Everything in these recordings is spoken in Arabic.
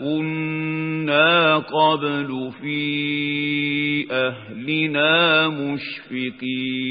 كنا قبل في أهلنا مشفقين.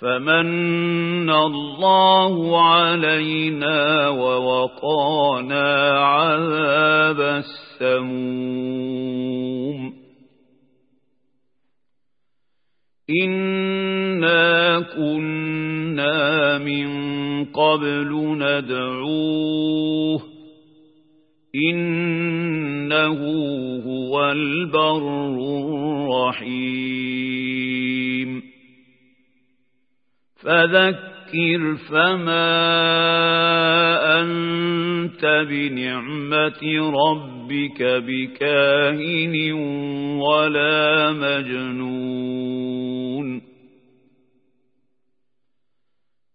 فمن الله علينا ووقانا عذاب السموم. إنا كنا من قبل ندعوه إنه هو البر الرحيم. فذكر فما أنت بنعمة ربك بكاهن ولا مجنون.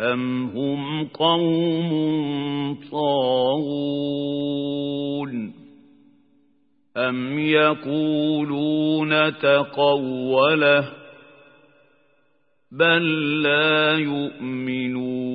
أم هم قوم طاغون أم يقولون تقوله بل لا يؤمنون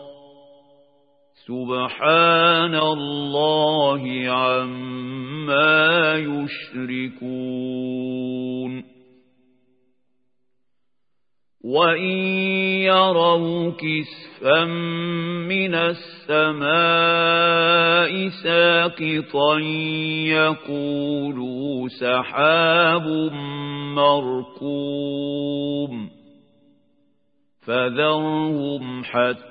سبحان الله عما يشركون. وَإِن يَرَوْا كِسْفًا مِّنَ السَّمَاءِ سَاقِطًا يَقُولُوا سَحَابٌ مَّرْكُومٌ فَذَرْهُمْ حَتَّىٰ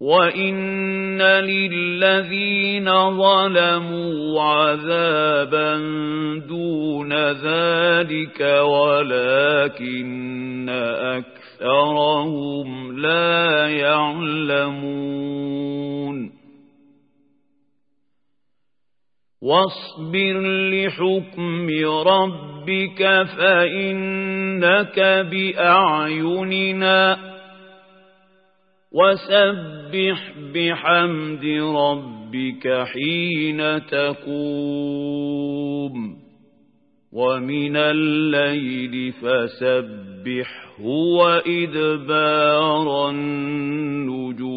وإن للذين ظلموا عذابا دون ذلك ولكن أكثرهم لا يعلمون واصبر لحكم ربك فإنك بأعيننا وسبح بحمد ربك حين تقوم ومن الليل فسبحه وإدبار النجوم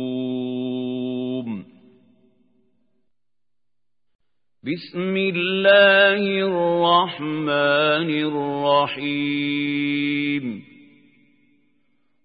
بسم الله الرحمن الرحيم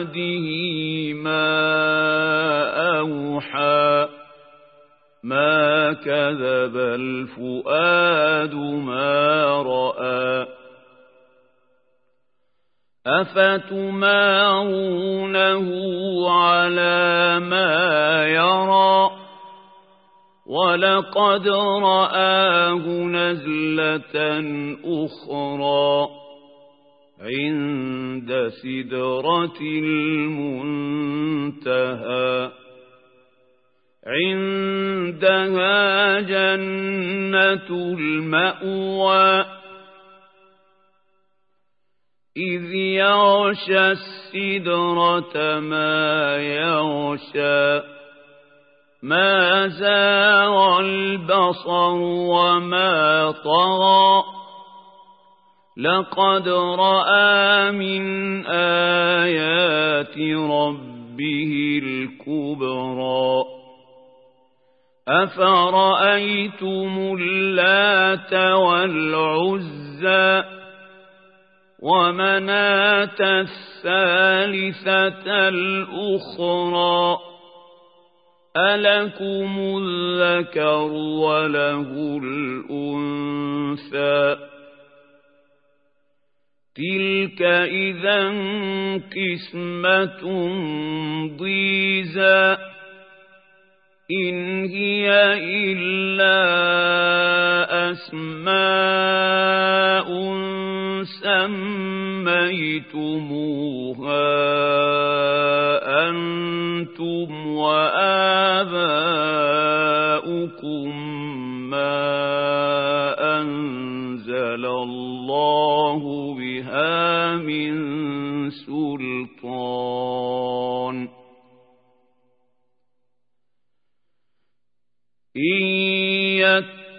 عبده ما أوحى ما كذب الفؤاد ما رأى. أفتمارونه على ما يرى؟ ولقد رآه نزلة أخرى. عند سدرة المنتهى. عندها جنة المأوى. إذ يغشى السدرة ما يغشى. ما زاغ البصر وما طغى. لقد رأى من آيات ربه الكبرى. أفرأيتم اللات والعزى ومناة الثالثة الأخرى؟ ألكم الذكر وله الأنثى. تلك إذا قسمة ضيزى إن هي إلا أسماء سميتموها أنتم وآباؤكم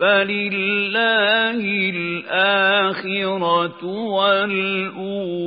فلله الآخرة والأولى